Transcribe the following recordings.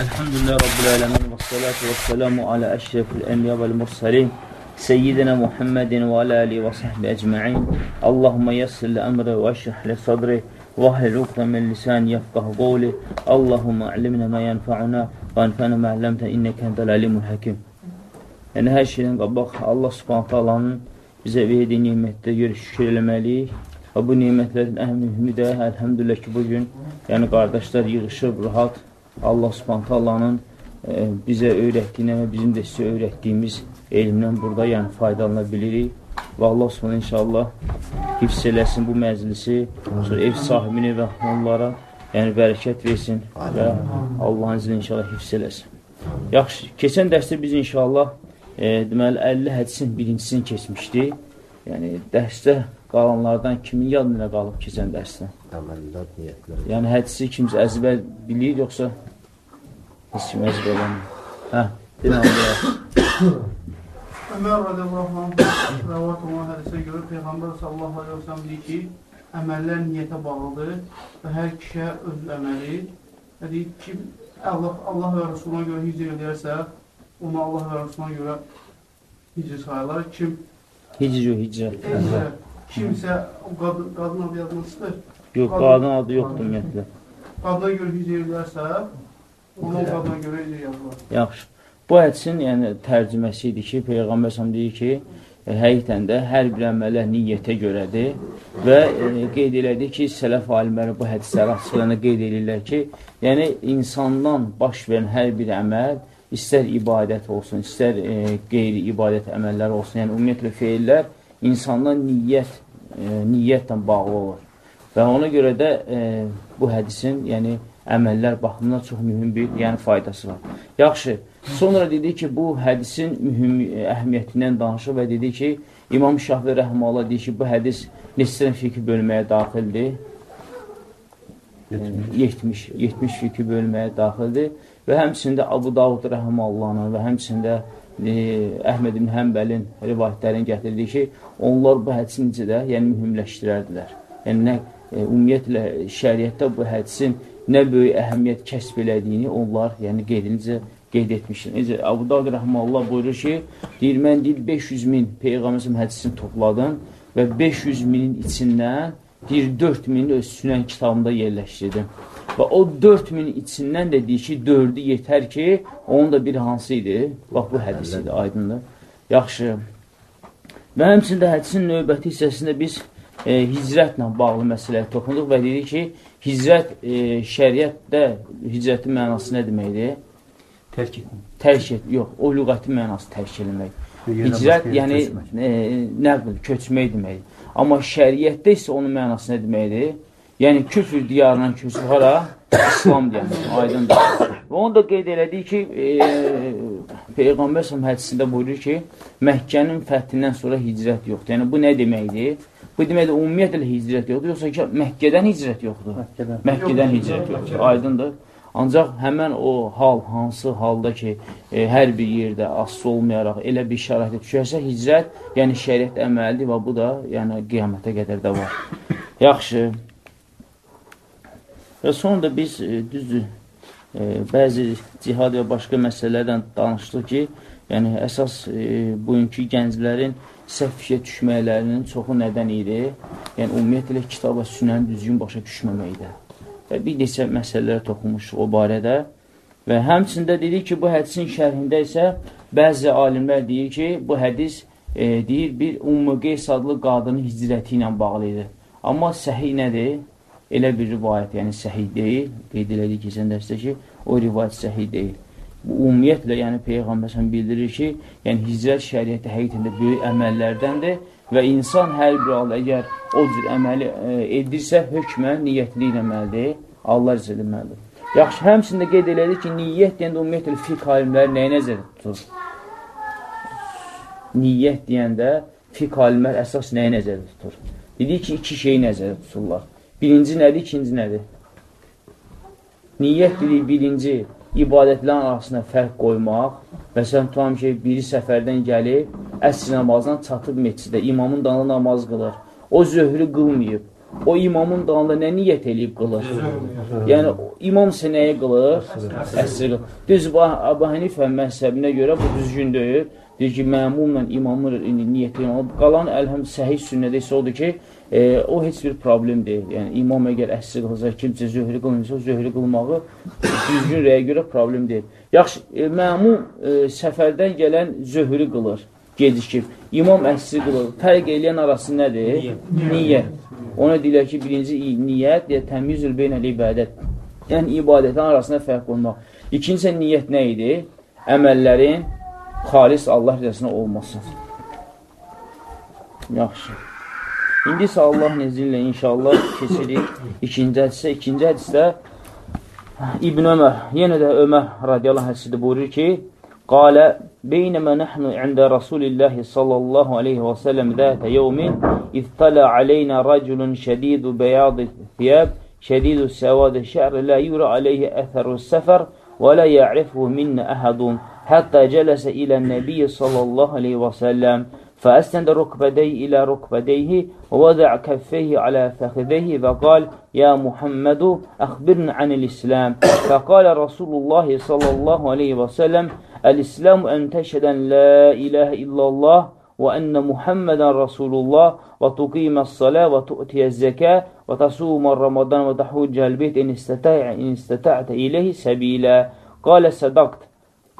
Elhamdülillah Rabbil Alemin və salatu və selamu alə əşrefil ənbiya vəl mursalin Seyyidina Muhammedin və alə ali və sahbi əcma'in Allahumma yassirli əmri və əşrihli sadri və ahlil uqda min lisan yafqah qovli Allahumma alimna mə yənfa'una və ənfəna mə əlləmtə innəkə həndəl alimul həkim Yəni, hər şeydən qabaq Allah subhanətə Allahın bizə verdiyi nimətdə görə şükür eləməliyik və bu nimətlərin ən mühümü də, əlhəmdülillah ki, bugün yəni qardaşlar yığışıb, rahat Allah subhanətə Allahın e, bizə öyrətdiyinə və bizim də sizə öyrətdiyimiz elmdən burada yəni faydalana bilirik. Və Allah subhanə inşallah hifz eləsin bu məclisi, sonra ev sahibini və onlara yəni bərəkət versin və Allahın iznilə inşallah hifz eləsin. Yaxşı, keçən dərsdə biz inşallah e, deməli 50 hədisin birincisini keçmişdik. Yəni dərsdə qalanlardan kimin yadına qalıb keçən dərsdə? Əməllər, niyyətlər. Yəni hədisi kimsə əzbər bilir, yoxsa əzbər olmur? Hə, dinə Ömər radiyallahu anh rəvat olan hədisə görə Peyğəmbər sallallahu aleyhi ve sellem deyir ki, əməllər niyyətə bağlıdır və hər kişiyə öz əməli və deyir ki, Allah, Allah və Rasuluna görə hicr edərsə, onu Allah və Rasuluna görə hicr sayılır. Kim Hicr, hicrə. kimsə, kimsə qadın, qadın adı çıxır, Yox, qadın adı yoxdur ümumiyyətlə. qadına görə hicr edərsə, onu o qadına görə yazılır. Yaxşı. Bu hədisin yəni tərcüməsi idi ki, Peyğəmbər səhəm deyir ki, e, həqiqətən də hər bir əmələ niyyətə görədir və e, qeyd elədi ki, sələf alimləri bu hədisləri açıqlarına qeyd edirlər ki, yəni insandan baş verən hər bir əməl, istər ibadət olsun, istər e, qeyri ibadət əməllər olsun, yəni ümumiyyətlə feillər insandan niyyət, e, niyyətlə bağlı olur. Və ona görə də e, bu hədisin, yəni əməllər baxımından çox mühüm bir yəni, faydası var. Yaxşı, sonra dedi ki, bu hədisin mühüm e, əhəmiyyətindən danışır və dedi ki, İmam Şahvi Rəhməullah deyir ki, bu hədis neçə fiqh bölməyə daxildir? 70, 70 fiqh bölməyə daxildir və həmçində Abu Davud Rəhməullahın və həmçində e, Əhməd ibn Həmbəlin rivayətlərini gətirdiyi ki, onlar bu hədisi necə də yəni, mühümləşdirərdilər. Yəni, nə, e, ümumiyyətlə, şəriətdə bu hədisin nə böyük əhəmiyyət kəsb elədiyini onlar yəni, qeydincə qeyd etmişdir. Necə, Abu Davud Rəhməllah buyurur ki, deyir, mən deyir, 500 min Peyğəmbərin hədisini topladım və 500 minin içindən deyir, 4 mini öz sünən kitabımda yerləşdirdim. Və o 4 min içindən də deyir ki, 4-ü yetər ki, onun da bir hansı idi? Bax, bu hədis idi, aydındır. Yaxşı. Və həmçində hədisin növbəti hissəsində biz e, hicrətlə bağlı məsələyə toxunduq və dedik ki, hicrət e, şəriətdə hicrətin mənası nə deməkdir? Tərk etmək. Tərk et, yox, o lüğəti mənası tərk eləmək. Hicrət, yəni e, nəql, köçmək deməkdir. Amma şəriətdə isə onun mənası nə deməkdir? Yəni, küfür diyarından köçür hara? İslam deyəmək, aydındır. Və onu da qeyd elədik ki, e, Peyğəmbər səhəm hədisində buyurur ki, Məkkənin fəthindən sonra hicrət yoxdur. Yəni, bu nə deməkdir? Bu deməkdir, ümumiyyətlə hicrət yoxdur, yoxsa ki, Məkkədən hicrət yoxdur? Məkkədən. Məkkədən hicrət yoxdur, aydındır. Ancaq həmən o hal, hansı halda ki, e, hər bir yerdə asılı olmayaraq elə bir şəraitə düşərsə, hicrət, yəni şəriət əməlidir və bu da yəni, qiyamətə qədər də var. Yaxşı. Və sonra da biz, e, düzdür, e, bəzi cihad və başqa məsələlərdən danışdıq ki, yəni əsas e, bugünkü gənclərin səhv fikrə düşməklərinin çoxu nədən idi? Yəni, ümumiyyətlə, kitaba sünəni düzgün başa düşməməkdə. Və bir neçə məsələlərə toxunmuşuq o barədə. Və həmçində dedik ki, bu hədisin şərhində isə bəzi alimlər deyir ki, bu hədis e, deyir, bir Ümmü Qeys adlı qadının hicrəti ilə bağlı idi. Amma səhi nədir? Elə bir rivayət, yəni səhi deyil. Qeyd elədik keçən dərsdə ki, o rivayət səhi deyil. Ümumiyyətlə, yəni Peyğəmbər sən bildirir ki, yəni hicrət şəriəti həqiqətən də böyük əməllərdəndir və insan hər bir halda əgər o cür əməli e, edirsə, hökmən niyyətli eləməlidir, Allah rəzə eləməlidir. Yaxşı, həmçində qeyd elədik ki, niyyət deyəndə ümumiyyətlə fiqh alimləri nəyə nəzərdə tutur? Niyyət deyəndə fiqh alimlər əsas nəyə nəzərdə tutur? Dedik ki, iki şeyi nəzərdə tuturlar. Birinci nədir, ikinci nədir? Niyyət dedik, birinci ibadətlərin arasında fərq qoymaq. Məsələn, tutam ki, biri səfərdən gəlib, əsr namazdan çatıb meçidə, imamın danı namaz qılır. O zöhrü qılmayıb. o imamın dalında nə niyyət eləyib qılır? Yəni, imam isə nəyə qılır? Əsr qılır. Düz, Abu Hanifə məzhəbinə görə bu düzgün deyil. Deyir ki, məmumla imamın niyyəti qalan əlhəm səhih sünnədə isə odur ki, e, o heç bir problem deyil. Yəni, imam əgər əsr qılsa, kimsə zöhrü qılınsa, zöhrü qılmağı düzgün rəyə görə problem deyil. Yaxşı, e, məmum e, səfərdən gələn zöhrü qılır, gecikib. İmam əsri qılır. Fərq eləyən arası nədir? Niyyət. Ona deyilər ki, birinci niyyət, deyə təmizül beynəl ibadət. Yəni, ibadətin arasında fərq olmaq. İkincisi, niyyət nə idi? Əməllərin xalis Allah rəzasına olması. Yaxşı. İndi isə Allahın izni ilə inşallah keçirik ikinci hədisə. İkinci hədisdə İbn Ömər, yenə də Ömər radiyallahu hədisidir buyurur ki, Qalə, beynəmə nəhnu əndə Rasulillahi sallallahu aleyhi və sələm zətə yevmin, iztələ aleynə rəculun şədidu bəyadı fiyəb, şədidu səvadı şəhri, lə yura aleyhi əthəru səfər, və lə yə'rifuhu minnə əhədun, həttə cələsə ilə nəbiyyə sallallahu aleyhi və sələm, فأسند ركبتيه إلى ركبتيه ووضع كفيه على فخذيه فقال يا محمد أخبرنا عن الإسلام. فقال رسول الله صلى الله عليه وسلم الإسلام أن تشهد أن لا إله إلا الله وأن محمدا رسول الله وتقيم الصلاة وتؤتي الزكاة وتصوم رمضان وتحج البيت إن, استطعت إليه سبيلا. قال صدقت.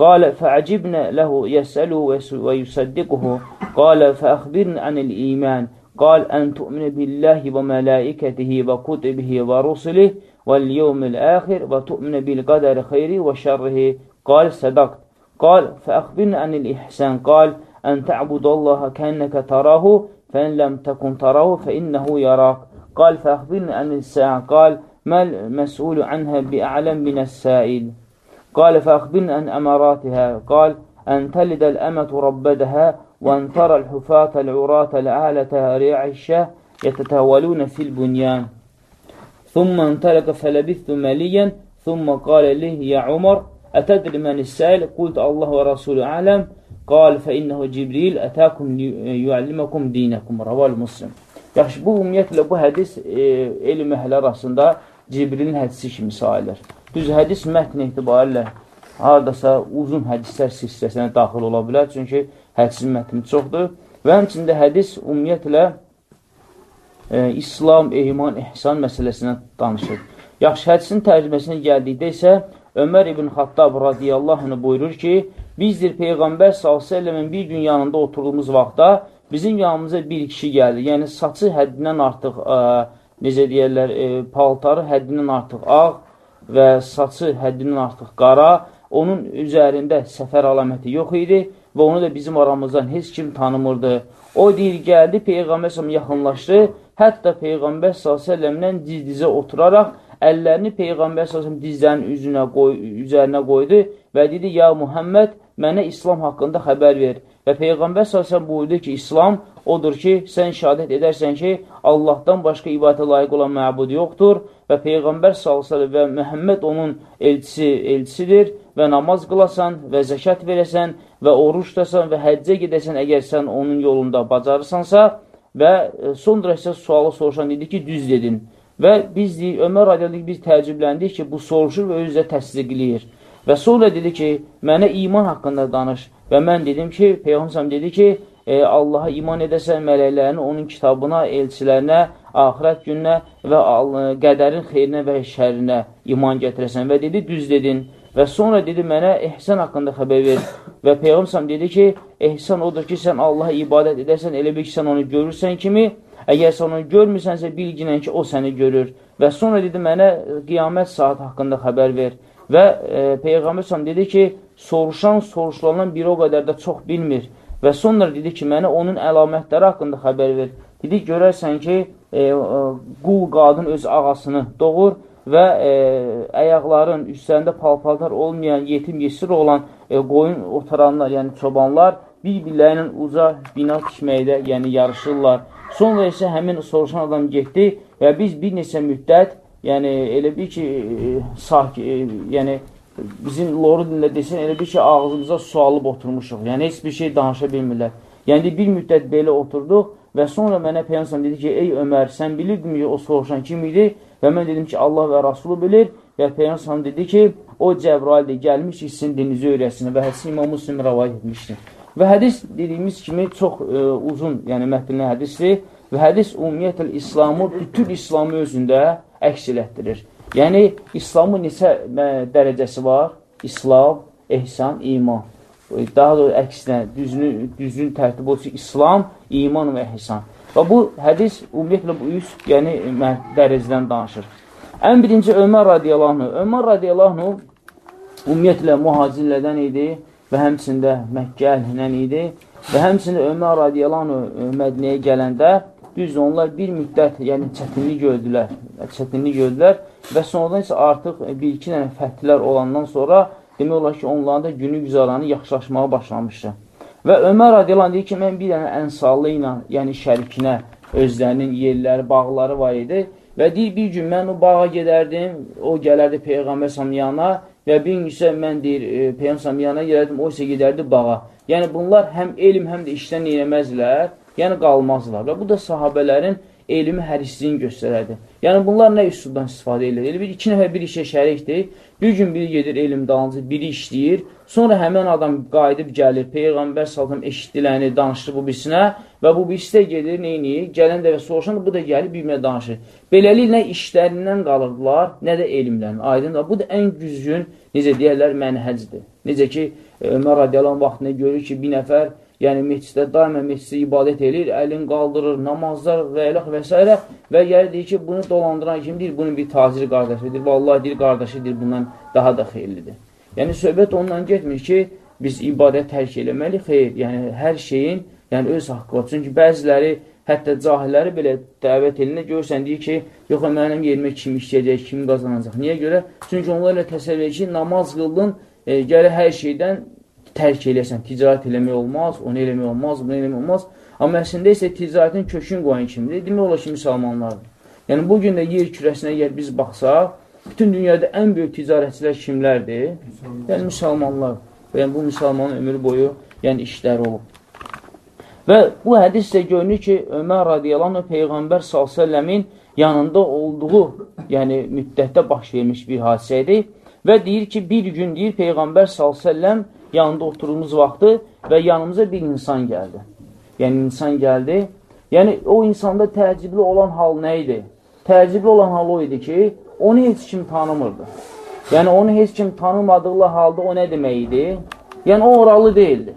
قال فعجبنا له يسأله ويصدقه. قال فأخبرنا عن الإيمان. قال أن تؤمن بالله وملائكته وكتبه ورسله واليوم الآخر وتؤمن بالقدر خيره وشره. قال صدقت. قال فأخبرنا عن الإحسان. قال أن تعبد الله كأنك تراه فإن لم تكن تراه فإنه يراك. قال فأخبرني عن الساعة. قال ما المسؤول عنها بأعلم من السائل. قال فأخبرني عن أماراتها قال أن تلد الأمة ربدها وأن ترى الحفاة العراة العالة ريع الشاه يتتاولون في البنيان ثم انطلق فلبثت مليا ثم قال لي يا عمر أتدري من السائل قلت الله ورسوله أعلم Qal fə innəhu Cibril ətəkum yualliməkum dinəkum. Raval Muslim. Yaxşı, bu ümumiyyətlə bu hədis e, elm əhli arasında Cibrilin hədisi kimi sayılır. Düz hədis mətn etibarilə haradasa uzun hədislər silsiləsinə daxil ola bilər. Çünki hədisin mətni çoxdur. Və həmçində hədis ümumiyyətlə e, İslam, iman, ihsan məsələsinə danışır. Yaxşı, hədisin tərcüməsinə gəldikdə isə Ömər ibn Xattab radiyallahu anh buyurur ki, Bizdir Peyğəmbər s.ə.v-in bir gün yanında oturduğumuz vaxtda bizim yanımıza bir kişi gəldi. Yəni, saçı həddindən artıq, ə, e, necə deyərlər, ə, e, paltarı həddindən artıq ağ və saçı həddindən artıq qara. Onun üzərində səfər əlaməti yox idi və onu da bizim aramızdan heç kim tanımırdı. O deyir, gəldi, Peyğəmbər s.ə.v yaxınlaşdı. Hətta Peyğəmbər s.ə.v-lə diz-dizə oturaraq əllərini Peyğəmbər s.ə.v dizlərinin üzünə qoy, üzərinə qoydu və dedi, ya Muhammed, mənə İslam haqqında xəbər ver. Və Peyğəmbər s.ə.v buyurdu ki, İslam odur ki, sən şəhadət edərsən ki, Allahdan başqa ibadətə layiq olan məbud yoxdur və Peyğəmbər s.ə.v və Məhəmməd onun elçisi, elçisidir və namaz qılasan və zəkat verəsən və oruç tutasan və həccə gedəsən əgər sən onun yolunda bacarırsansa və e, sonra isə sualı soruşan dedi ki, düz dedin. Və biz deyik, Ömər radiyalıyıq, biz təəccübləndik ki, bu soruşur və özü təsdiqləyir. Və sonra dedi ki, mənə iman haqqında danış. Və mən dedim ki, Peyğəmbər dedi ki, e, Allaha iman edəsən, mələklərini, onun kitabına, elçilərinə, axirət gününə və qədərin xeyrinə və şərinə iman gətirəsən. Və dedi, düz dedin. Və sonra dedi, mənə ehsan haqqında xəbər ver. Və Peyğəmbər dedi ki, ehsan odur ki, sən Allaha ibadət edəsən, elə bir ki, sən onu görürsən kimi, əgər sən onu görmürsənsə, bilginən ki, o səni görür. Və sonra dedi, mənə qiyamət saat haqqında xəbər ver. Və e, Peyğəmbər s.ə.v dedi ki, soruşan soruşulandan biri o qədər də çox bilmir. Və sonra dedi ki, mənə onun əlamətləri haqqında xəbər ver. Dedi, görərsən ki, e, qul qadın öz ağasını doğur və e, əyaqların üstlərində palpaltar olmayan, yetim yesir olan e, qoyun otaranlar, yəni çobanlar bir-birlərinin uca bina tikməkdə, yəni yarışırlar. Sonra isə həmin soruşan adam getdi və biz bir neçə müddət yəni elə bir ki, e, saki, e, yəni bizim loru dilində desən, elə bir ki, ağzımıza su alıb oturmuşuq. Yəni heç bir şey danışa bilmirlər. Yəni bir müddət belə oturduq və sonra mənə Peyyamsam dedi ki, ey Ömər, sən bilirdin ki, o soruşan kim idi? Və mən dedim ki, Allah və Rasulü bilir və Peyyamsam dedi ki, o Cəbraildir, gəlmiş sizin dininizi öyrəsin və hədisi İmam Müslim rəvayət etmişdir. Və hədis dediyimiz kimi çox e, uzun, yəni mətnli hədisdir və hədis ümumiyyətlə İslamı, bütün İslamı özündə əks elətdirir. Yəni, İslamın neçə dərəcəsi var? İslam, ehsan, iman. Daha da əksinə, düzünü, düzün tərtib olsun, İslam, iman və ehsan. Və bu hədis ümumiyyətlə bu üç yəni, dərəcədən danışır. Ən birinci Ömər radiyallahu Ömər radiyallahu ümumiyyətlə mühacirlərdən idi və həmçində Məkkə əhlindən idi və həmçində Ömər radiyallahu Mədniyə gələndə düz onlar bir müddət yəni çətinlik gördülər, çətinlik gördülər və sonradan isə artıq bir-iki dənə fəthlər olandan sonra demək olar ki, onların da günü güzaranı yaxşılaşmağa başlamışdı. Və Ömər radiyalan deyir ki, mən bir dənə ənsallı ilə, yəni şərikinə özlərinin yerləri, bağları var idi və deyir, bir gün mən o bağa gedərdim, o gələrdi Peyğəmbər samiyana və bir gün isə mən deyir, e, Peyğəmbər samiyana gedərdim, o isə gedərdi bağa. Yəni bunlar həm elm, həm də işdən eləməzlər, yəni qalmazlar. Və bu da sahabələrin elmi hərisliyin göstərərdi. Yəni, bunlar nə üsuldan istifadə edir? Elə bir iki nəfər bir işə şərikdir, bir gün biri gedir elm dalınca, biri işləyir, sonra həmən adam qayıdıb gəlir, Peyğəmbər saltam eşitdiləni danışır bu birisinə və bu birisi də gedir, neyini? Gələn dəvə soruşan bu da gəlir, bir-birinə danışır. Beləliklə, nə işlərindən qalırdılar, nə də elmlərin. Aydın bu da ən güzgün, necə deyərlər, mənhəcdir. Necə ki, Ömər radiyalan vaxtında görür ki, bir nəfər yəni meçiddə daimə meçiddə ibadət edir, əlin qaldırır, namazlar və eləx və s. və gəlir deyir ki, bunu dolandıran kimdir? Bunun bir tacir qardaşıdır. Vallahi deyir, qardaşıdır, bundan daha da xeyirlidir. Yəni, söhbət ondan getmir ki, biz ibadət tərk eləməli, xeyr. Yəni, hər şeyin yəni, öz haqqı var. Çünki bəziləri, hətta cahilləri belə dəvət elində görürsən, deyir ki, yox, mənim yerimə kim işləyəcək, kim qazanacaq. Niyə görə? Çünki onlarla təsəvvür ki, namaz qıldın, e, gələ hər şeydən tərk eləyəsən, ticarət eləmək olmaz, onu eləmək olmaz, bunu eləmək olmaz. Amma əslində isə ticarətin kökün qoyan kimdir? Demək olar ki, müsəlmanlardır. Yəni, bugün də yer kürəsinə əgər biz baxsaq, bütün dünyada ən böyük ticarətçilər kimlərdir? Yəni, müsəlmanlar. Yəni, bu müsəlmanın ömür boyu yəni, işləri olub. Və bu hədisdə görünür ki, Ömər radiyalanu Peyğəmbər s.ə.v-in yanında olduğu yəni, müddətdə baş vermiş bir hadisədir və deyir ki, bir gün deyir Peyğəmbər s.ə.v yanında oturduğumuz vaxtı və yanımıza bir insan gəldi. Yəni, insan gəldi. Yəni, o insanda təəccüblü olan hal nə idi? Təəccüblü olan hal o idi ki, onu heç kim tanımırdı. Yəni, onu heç kim tanımadığı halda o nə demək idi? Yəni, o oralı deyildi.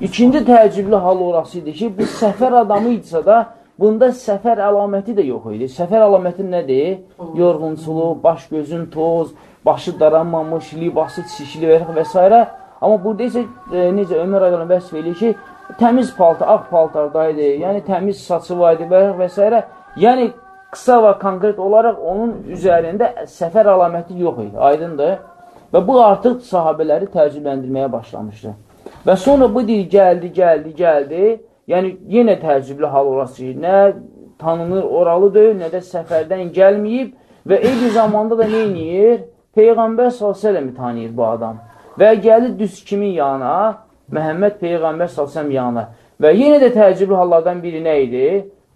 İkinci təəccüblü hal orası idi ki, bu səfər adamı idisə da, bunda səfər əlaməti də yox idi. Səfər əlaməti nədir? Yorğunçuluq, baş gözün toz, başı daranmamış, libası çişili və s. Amma burada isə e, necə Ömər Aydan vəsf eləyir ki, təmiz paltar, ağ paltardaydı, yəni təmiz saçı var idi və s. Yəni, qısa və konkret olaraq onun üzərində səfər əlaməti yox idi, aydındır. Və bu artıq sahabələri təəccübləndirməyə başlamışdı. Və sonra bu deyir, gəldi, gəldi, gəldi. Yəni, yenə təəccüblü hal orası nə tanınır, oralı deyil, nə də səfərdən gəlməyib və eyni zamanda da eləyir? Peyğəmbər s.ə.v-i tanıyır bu adam. Və gəlir düz kimin yanına? Məhəmməd Peyğəmbər s.ə.v yanına. Və yenə də təəccüblü hallardan biri nə idi?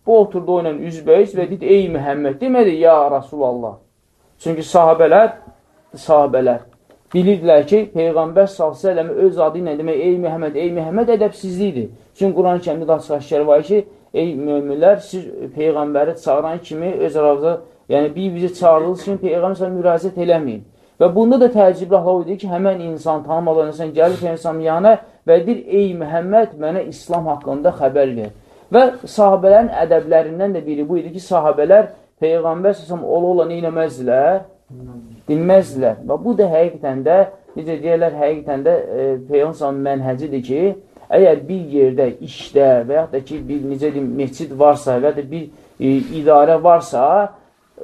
Bu oturdu o ilə üzbəyiz və dedi, ey Məhəmməd, demədi, ya Rasulallah. Çünki sahabələr, sahabələr bilirdilər ki, Peyğəmbər s.ə.v öz adı ilə demək, ey Məhəmməd, ey Məhəmməd ədəbsizlikdir. Çünki Quran-ı kəmdə də açıq aşkar var ki, ey möminlər, siz Peyğəmbəri çağıran kimi öz aranızda, yəni bir bizi çağırılır kimi Peyğəmbər müraciət eləməyin. Və bunda da təəccüblü hal idi ki, həmən insan tanımadan insan gəlir Peyyəmsəm yanə və deyir, ey Məhəmməd, mənə İslam haqqında xəbər ver. Və sahabələrin ədəblərindən də biri bu idi ki, sahabələr Peyğəmbər səsəm ola-ola neynəməzdilər? Dinməzdilər. Və bu da həqiqətən də, necə deyərlər, həqiqətən də e, Peyğəmbər mənhəcidir ki, əgər bir yerdə, işdə və yaxud da ki, bir, necə deyim, meçid varsa və ya da bir e, idarə varsa,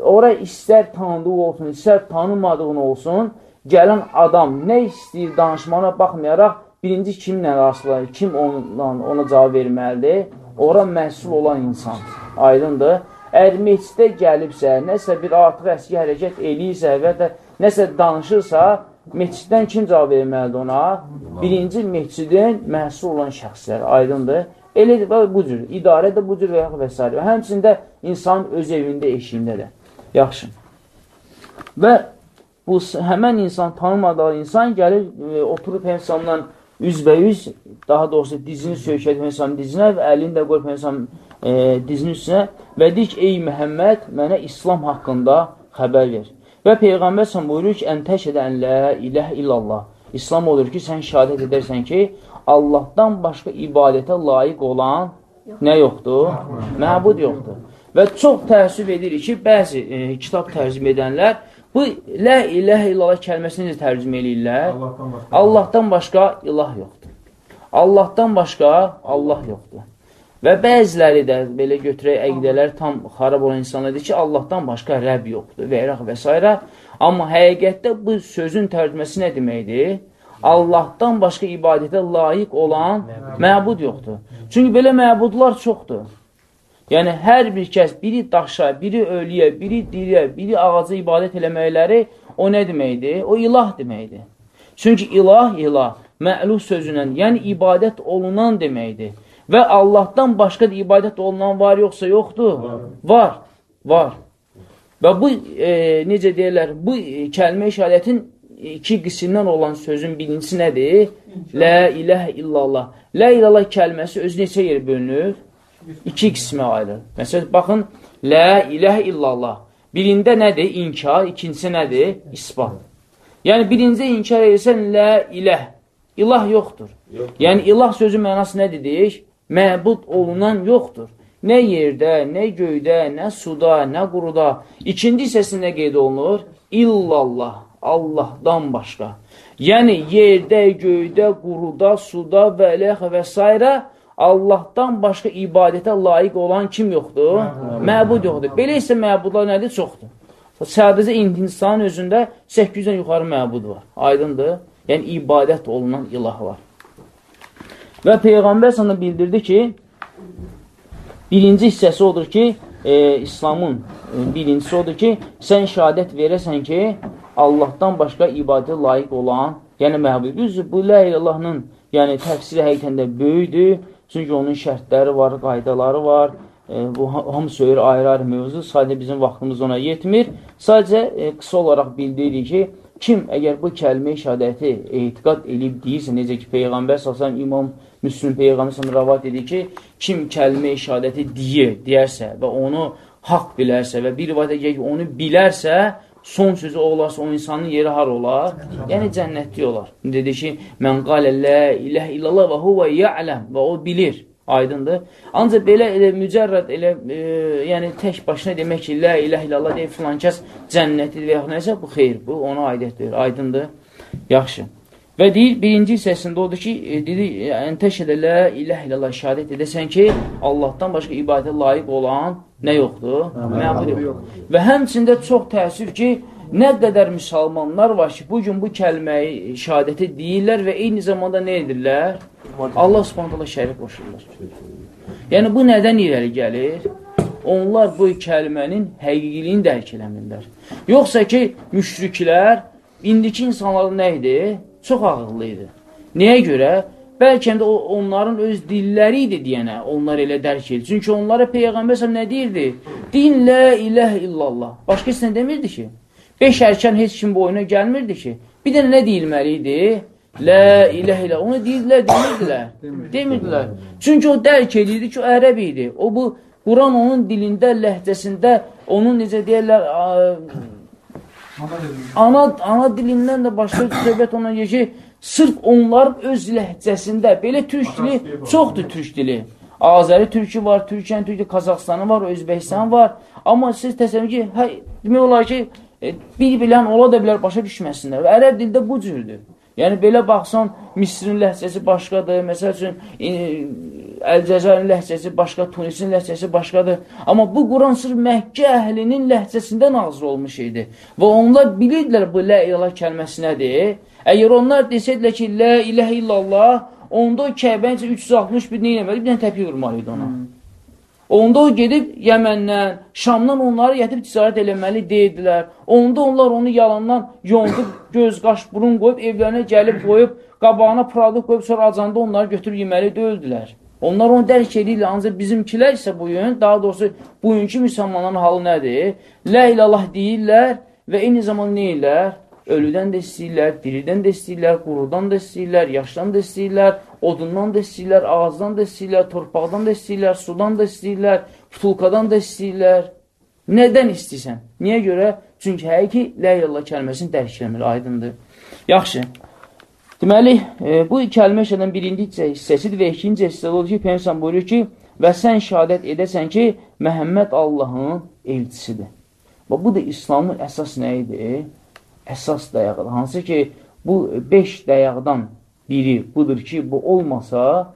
ora istər tanıdığı olsun, istər tanımadığın olsun, gələn adam nə istəyir danışmana baxmayaraq, birinci kimlə rastlayır, kim ondan, ona cavab verməlidir? Ora məhsul olan insan. Aydındır. Əgər meçdə gəlibsə, nəsə bir artıq əski hərəkət eləyirsə və də nəsə danışırsa, meçiddən kim cavab verməlidir ona? Birinci meçidin məhsul olan şəxslər, aydındır. Elə bu cür, idarə də bu cür və yaxud və s. Həmçində insan öz evində, eşiyində də. Yaxşı. Və bu həmən insan, tanımadığı insan gəlir, e, oturub Peyğəmbərdən üzbəyüz, daha doğrusu dizini söykədir Peyğəmbərin dizinə və əlini də qoyur Peyğəmbərin e, dizinin üstünə və deyir ki, ey Məhəmməd, mənə İslam haqqında xəbər ver. Və Peyğəmbər sən buyurur ki, ən təşədə ən lə iləh illallah. İslam odur ki, sən şəhadət edərsən ki, Allahdan başqa ibadətə layiq olan nə yoxdur? Məbud yoxdur. Və çox təəssüf edirik ki, bəzi e, kitab tərcüm edənlər bu lə iləhə illallah kəlməsini necə tərcüm edirlər? Allahdan başqa, Allahdan başqa ilah yoxdur. Allahdan başqa Allah yoxdur. Və bəziləri də belə götürək əqidələr tam xarab olan insanlar ki, Allahdan başqa Rəbb yoxdur və iraq və s. Amma həqiqətdə bu sözün tərcüməsi nə deməkdir? Allahdan başqa ibadətə layiq olan məbud yoxdur. Çünki belə məbudlar çoxdur. Yəni, hər bir kəs biri daşa, biri ölüyə, biri diriyə, biri ağaca ibadət eləməkləri o nə deməkdir? O ilah deməkdir. Çünki ilah, ilah, mə'luh sözünən, yəni ibadət olunan deməkdir. Və Allahdan başqa da ibadət olunan var yoxsa yoxdur? Var, var. Və bu, e, necə deyirlər, bu kəlmə işarətin iki qismdən olan sözün birincisi nədir? Lə iləhə illallah. Lə illallah kəlməsi özü neçə yer bölünür? İki qismə ayrılır. Məsələn, baxın, Lə iləhə illallah. Birində nədir? İnkar, ikincisi nədir? İsbat. Yəni, birinci inkar edirsən, Lə iləh. İlah yoxdur. Yox. Yəni, ilah sözü mənası nədir deyik? Məbud olunan yoxdur. Nə yerdə, nə göydə, nə suda, nə quruda. İkinci hissəsində qeyd olunur? İllallah. Allahdan başqa. Yəni, yerdə, göydə, quruda, suda və eləx və s. Allahdan başqa ibadətə layiq olan kim yoxdur? Məbud yoxdur. Belə isə məbudlar nədir? Çoxdur. Sadəcə Hindistanın özündə 800-dən yuxarı məbud var. Aydındır? Yəni, ibadət olunan ilah var. Və Peyğəmbər sana bildirdi ki, birinci hissəsi odur ki, e, İslamın e, birincisi odur ki, sən şəhadət verəsən ki, Allahdan başqa ibadətə layiq olan, yəni məhbub. Düzdür, bu lə ilallahın yəni, təfsiri həqiqətən də böyükdür. Çünki onun şərtləri var, qaydaları var. E, bu hamısı öyrü ayrı-ayrı mövzu. Sadəcə bizim vaxtımız ona yetmir. Sadəcə e, qısa olaraq bildiririk ki, kim əgər bu kəlmə şəhadəti etiqad elib deyirsə, necə ki, Peyğəmbər salsam İmam Müslüm Peyğəmbər salsam ravat edir ki, kim kəlmə şəhadəti deyir, deyərsə və onu haqq bilərsə və bir gəlir ki, onu bilərsə, son sözü olarsa o insanın yeri har olar? Yəni cənnətli olar. Dedi ki, mən qalə lə iləh illallah və huvə ya'ləm və o bilir. Aydındır. Ancaq belə elə mücərrəd elə e, yəni tək başına demək ki, lə iləh illallah deyib filan kəs cənnətlidir və yaxud nəsə bu xeyr, bu ona aidətdir. Aydındır. Yaxşı. Və deyir, birinci hissəsində odur ki, e, dedi, əntəşədə lə iləh illallah şəhadət edəsən ki, Allahdan başqa ibadətə layiq olan nə yoxdur? Məbud yoxdur. Və həmçində çox təəssüf ki, nə qədər müsəlmanlar var ki, bugün bu kəlməyi şəhadəti deyirlər və eyni zamanda nə edirlər? Allah subhanətələ şərik qoşurlar. Yəni, bu nədən irəli gəlir? Onlar bu kəlmənin həqiqiliyini dərk eləmirlər. Yoxsa ki, müşriklər indiki insanların nə idi? Çox ağıllı idi. Nəyə görə? Bəlkə də onların öz dilləri idi deyənə, onlar elə dərk edir. Çünki onlara Peyğəmbər nə deyirdi? Din lə iləh illallah. Başqa heç nə demirdi ki. Beş ərkən heç kim boyuna gəlmirdi ki. Bir də nə deyilməli idi? Lə iləh illallah. Onu deyirdilər, demirdilər. Demirdilər. Çünki o dərk edirdi ki, o ərəb idi. O bu Quran onun dilində, ləhcəsində, onun necə deyərlər, Ana, ana dilindən də başqa söhbət ona gəlir ki, sırf onların öz ləhcəsində, belə türk dili çoxdur türk dili. Azəri türkü var, Türkiyən türkü, Qazaxstanı var, Özbəkistan var. Amma siz təsəvvür ki, hə, demək olar ki, e, bir bilən ola da bilər, başa düşməsinlər. Və ərəb dildə bu cürdür. Yəni, belə baxsan, Misrin ləhcəsi başqadır, məsəl üçün, e, Əlcəzərin ləhcəsi başqa, Tunisin ləhcəsi başqadır. Amma bu Quran sırf Məkkə əhlinin ləhcəsində nazır olmuş idi. Və onlar bilirdilər bu lə ilah kəlməsi nədir. Əgər onlar desədilər ki, lə iləh illallah, onda o Kəbəncə 361 neynəməli, bir dənə təpi vurmalı idi ona. Hmm. Onda o gedib Yəməndən, Şamdan onları yətib ticarət eləməli deyirdilər. Onda onlar onu yalandan yondub, göz, qaş, burun qoyub, evlərinə gəlib qoyub, qabağına produkt qoyub, sonra acanda onları götürüb yeməli döyüldülər. Onlar onu dərk edirlər, ancaq bizimkilər isə bugün, daha doğrusu bugünkü müsəlmanların halı nədir? Lə ilallah deyirlər və eyni zaman neyirlər? Ölüdən də istəyirlər, diridən də istəyirlər, qurudan da istəyirlər, yaşdan da istəyirlər, odundan da istəyirlər, ağızdan da istəyirlər, torpaqdan da istəyirlər, sudan da istəyirlər, putulkadan da istəyirlər. Nədən istəyirsən? Niyə görə? Çünki həqiqi lə ilallah kəlməsini dərk eləmir, aydındır. Yaxşı. Deməli, e, bu kəlmə işlədən birinci hissəsidir və ikinci hissədə olur ki, Peygəmbər buyurur ki, və sən şəhadət edəsən ki, Məhəmməd Allahın elçisidir. Və bu da İslamın əsas nə idi? Əsas dayağıdır. Hansı ki, bu beş dayaqdan biri budur ki, bu olmasa,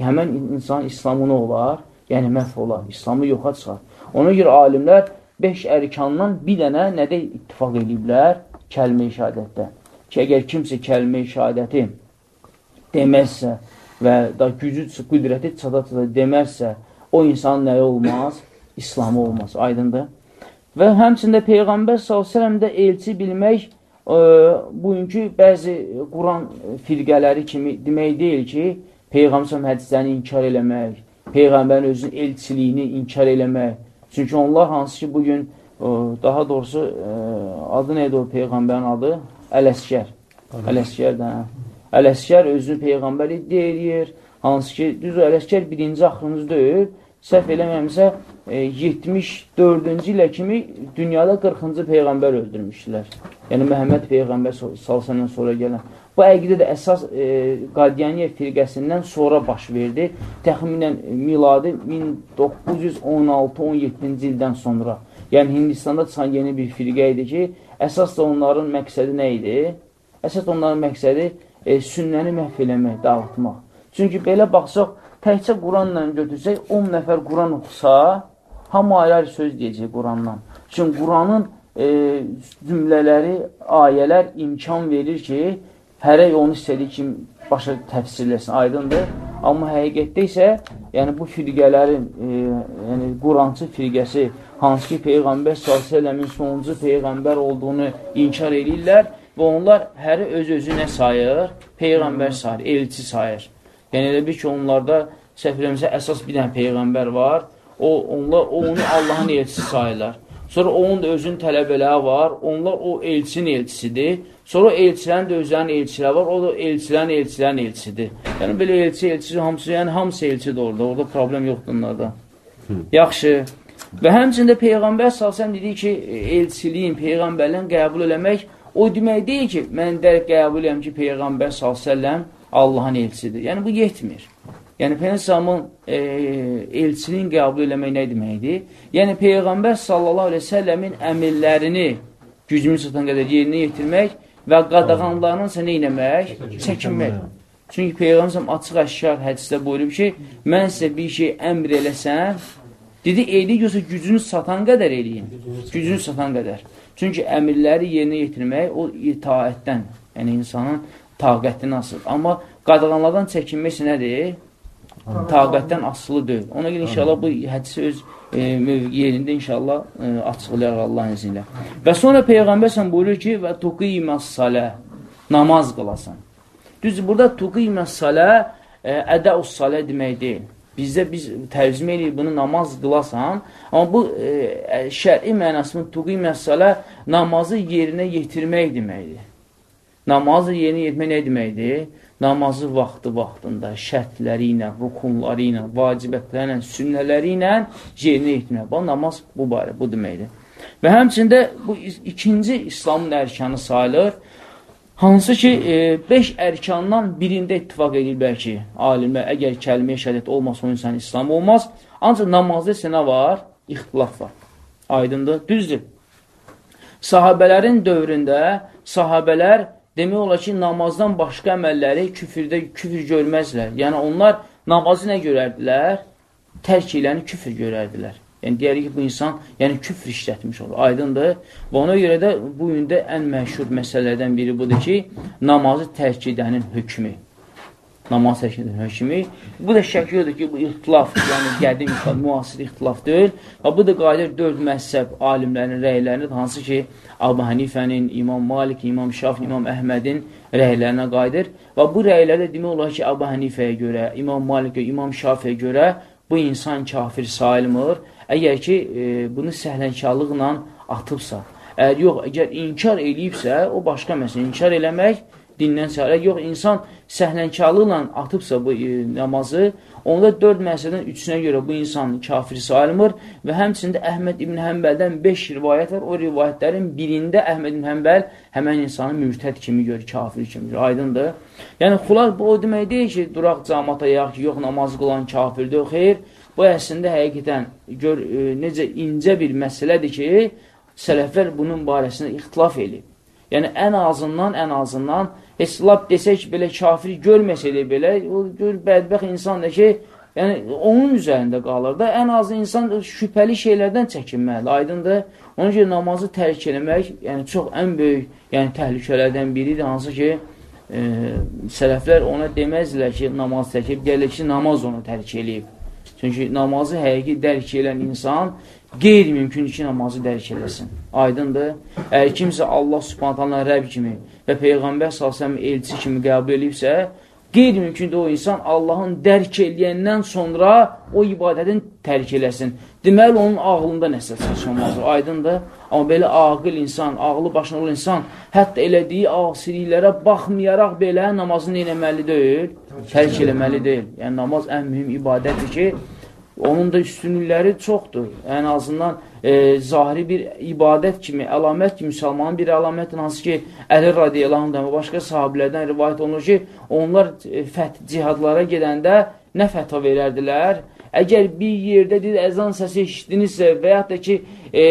həmən insan İslamını olar, yəni məhv olar, İslamı yoxa çıxar. Ona görə alimlər beş ərkandan bir dənə nədə ittifaq ediblər? Kəlmə-i şəhadətdə ki, əgər kimsə kəlmə-i şəhadəti deməzsə və da gücü, qüdrəti çata-çata deməzsə, o insan nəyə olmaz? İslamı olmaz, aydındır. Və həmçində Peyğəmbər s.ə.v də elçi bilmək ə, e, bugünkü bəzi Quran firqələri kimi demək deyil ki, Peyğəmbər hədislərini inkar eləmək, Peyğəmbərin özünün elçiliyini inkar eləmək. Çünki onlar hansı ki, bugün ə, e, daha doğrusu ə, e, adı neydi o Peyğəmbərin adı? Ələskər. Ələskər də. Ələskər özünü Peyğəmbər iddia edir. Hansı ki, düz o Ələskər birinci axırıncı deyil. Səhv eləməmsə, 74-cü ilə kimi dünyada 40-cı Peyğəmbər öldürmüşdülər. Yəni, Məhəmməd Peyğəmbər salsından sonra gələn. Bu əqidə də əsas e, Qadiyaniyə firqəsindən sonra baş verdi. Təxminən miladi 1916-17-ci ildən sonra. Yəni, Hindistanda çıxan yeni bir firqə idi ki, Əsas da onların məqsədi nə idi? Əsas onların məqsədi e, sünnəni məhv eləmək, dağıtmaq. Çünki belə baxsaq, təkcə Quranla götürsək, 10 nəfər Quran oxusa, hamı ayrı söz deyəcək Qurandan. Çünki Quranın e, cümlələri, ayələr imkan verir ki, hərək onu istədiyi kimi başa təfsirləsin, aydındır. Amma həqiqətdə isə, yəni bu firqələrin, e, yəni Qurançı firqəsi hansı ki Peyğəmbər s.ə.v-in sonuncu Peyğəmbər olduğunu inkar edirlər və onlar həri öz-özü nə sayır? Peyğəmbər sayır, elçi sayır. Yəni elə bir ki, onlarda səhvlərimizə əsas bir dənə Peyğəmbər var, o, onlar, o onu Allahın elçisi sayırlar. Sonra onun da özünün tələbələri var, onlar o elçinin elçisidir. Sonra elçilərin də özlərinin elçiləri var, o da elçilərin elçilərin elçisidir. Yəni belə elçi, elçisi hamısı, yəni hamısı elçidir orada, orada problem yoxdur onlarda. Yaxşı. Və həmçində Peyğəmbər salsən dedi ki, elçiliyin, Peyğəmbərlərin qəbul eləmək o demək deyil ki, mən dərk qəbul eləyəm ki, Peyğəmbər salsəlləm Allahın elçidir. Yəni, bu yetmir. Yəni, Peyğəmbərin e, elçiliyin qəbul eləmək nə deməkdir? Yəni, Peyğəmbər sallallahu aleyhi səlləmin əmirlərini gücümüz çatan qədər yerinə yetirmək və qadağanlarının sən neynəmək? Çəkinmək. Çünki Peyğəmbər açıq əşkar hədisdə buyurub ki, mən sizə bir şey əmr eləsəm, Dedi, eylik yoxsa gücünüz satan qədər eləyin. Gücünüz satan qədər. Çünki əmirləri yerinə yetirmək o itaətdən, yəni insanın taqətini asılır. Amma qadağanlardan çəkinmək nədir? Taqətdən asılı deyil. Ona görə inşallah bu hədisi öz e, yerində inşallah e, açıqlayar Allahın izni ilə. Və sonra Peyğəmbər sən buyurur ki, və tuqiməs salə, namaz qılasan. Düz burada tuqiməs salə, e, ədə-us salə demək deyil. Bizdə biz tərcümə edirik bunu namaz qılasan, amma bu e, e şəri mənasını tuqi məsələ namazı yerinə yetirmək deməkdir. Namazı yerinə yetirmək nə deməkdir? Namazı vaxtı vaxtında, şərtləri ilə, rukunları ilə, vacibətləri ilə, sünnələri ilə yerinə yetirmək. Bu namaz bu barə, bu deməkdir. Və həmçində bu ikinci İslamın ərkanı sayılır. Hansı ki, e, beş ərkandan birində ittifaq edirlər ki, alimlər, əgər kəlmə-i şəhədət olmasa, o insan İslam olmaz. Ancaq namazda isə nə var? İxtilaf var. Aydındır, düzdür. Sahabələrin dövründə sahabələr demək olar ki, namazdan başqa əməlləri küfürdə küfür görməzlər. Yəni, onlar namazı nə görərdilər? Tərk iləni küfür görərdilər. Yəni, deyərik ki, bu insan yəni, küfr işlətmiş olur, aydındır. Və ona görə də bu gündə ən məşhur məsələlərdən biri budur ki, namazı tərk edənin hökmü. Namaz hökmü. Bu da şək yoxdur ki, bu ixtilaf, yəni qədim müasir ixtilaf deyil. Və bu da qayıdır dörd məhzəb alimlərinin rəyləridir, hansı ki, Abu Hanifənin, İmam Malik, İmam Şaf, İmam Əhmədin rəylərinə qayıdır. Və bu rəylərdə demək olar ki, Əbu Hənifəyə görə, İmam Malikə, İmam Şafiyə görə bu insan kafir sayılmır. Əgər ki, e, bunu səhlənkarlıqla atıbsa. Əgər yox, əgər inkar eləyibsə, o başqa məsələ. İnkar eləmək dindən çarə. Yox, insan səhlənkarlıqla atıbsa bu e, namazı, onda dörd məsələdən üçünə görə bu insan kafir sayılmır və həmçində Əhməd İbn Həmbəldən 5 rivayət var. O rivayətlərin birində Əhməd İbn Həmbəl həmən insanı mürtəd kimi görür, kafir kimi görür. Aydındır. Yəni, xulaq bu o demək deyil ki, duraq camata yaq ki, yox namaz qılan kafirdir, xeyr. Bu əslində həqiqətən gör, e, necə incə bir məsələdir ki, sələflər bunun barəsində ixtilaf edib. Yəni, ən azından, ən azından heç lap desək belə kafir görməsəydi belə, o gör bədbəx insandır ki, yəni onun üzərində qalır da, ən az insan şübhəli şeylərdən çəkinməlidir, aydındır. Onun ki, namazı tərk eləmək, yəni çox ən böyük, yəni təhlükələrdən biridir, hansı ki, e, sələflər ona deməzlər ki, namaz tərk edib, gəlir ki, namaz onu tərk eləyib. Çünki namazı həqiqi dərk elən insan qeyri-mümkündür ki, namazı dərk eləsin. Aydındır. Əgər kimsə Allah subhanətələ Rəbb kimi və Peyğəmbər s.ə.v elçi kimi qəbul edibsə, qeyri-mümkündür o insan Allahın dərk eləyəndən sonra o ibadətin tərk eləsin. Deməli, onun ağlında nəsə olmaz, aydındır. Amma belə ağıl insan, ağlı başına olan insan, hətta elədiyi asiliklərə baxmayaraq belə namazını eləməli deyil, tərk eləməli deyil. Yəni, namaz ən mühüm ibadətdir ki, onun da üstünlükləri çoxdur. Ən azından e, zahiri bir ibadət kimi, əlamət kimi, müsəlmanın bir əlamətdir, hansı ki, Əli radiyallahu və başqa sahabilərdən rivayət olunur ki, onlar e, fəth cihadlara gedəndə nə fətva verərdilər? Əgər bir yerdə deyir, əzan səsi eşitdinizsə və yaxud da ki, e,